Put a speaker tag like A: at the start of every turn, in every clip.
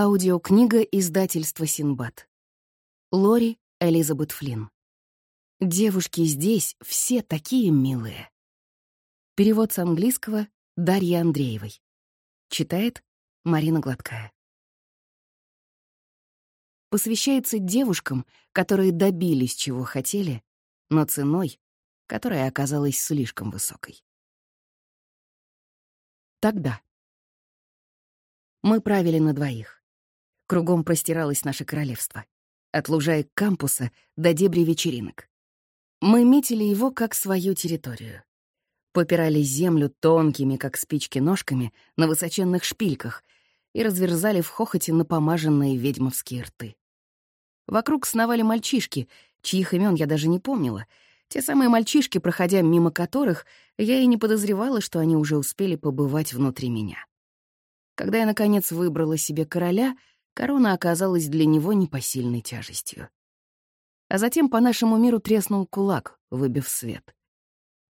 A: Аудиокнига издательства «Синбад». Лори Элизабет Флинн. «Девушки здесь все такие милые». Перевод с английского Дарьи Андреевой. Читает Марина Гладкая. Посвящается девушкам, которые добились чего хотели, но ценой, которая оказалась слишком высокой. Тогда. Мы правили на двоих. Кругом простиралось наше королевство. От лужаек кампуса до дебри вечеринок. Мы метили его как свою территорию. Попирали землю тонкими, как спички, ножками на высоченных шпильках и разверзали в хохоте напомаженные ведьмовские рты. Вокруг сновали мальчишки, чьих имен я даже не помнила, те самые мальчишки, проходя мимо которых, я и не подозревала, что они уже успели побывать внутри меня. Когда я, наконец, выбрала себе короля — корона оказалась для него непосильной тяжестью. А затем по нашему миру треснул кулак, выбив свет.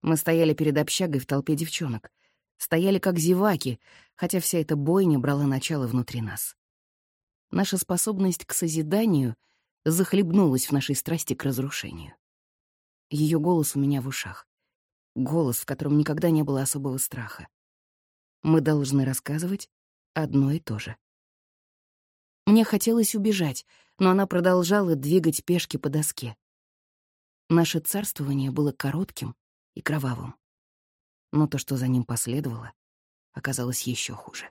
A: Мы стояли перед общагой в толпе девчонок. Стояли как зеваки, хотя вся эта бойня брала начало внутри нас. Наша способность к созиданию захлебнулась в нашей страсти к разрушению. Ее голос у меня в ушах. Голос, в котором никогда не было особого страха. Мы должны рассказывать одно и то же. Мне хотелось убежать, но она продолжала двигать пешки по доске. Наше царствование было коротким и кровавым. Но то, что за ним последовало, оказалось еще хуже.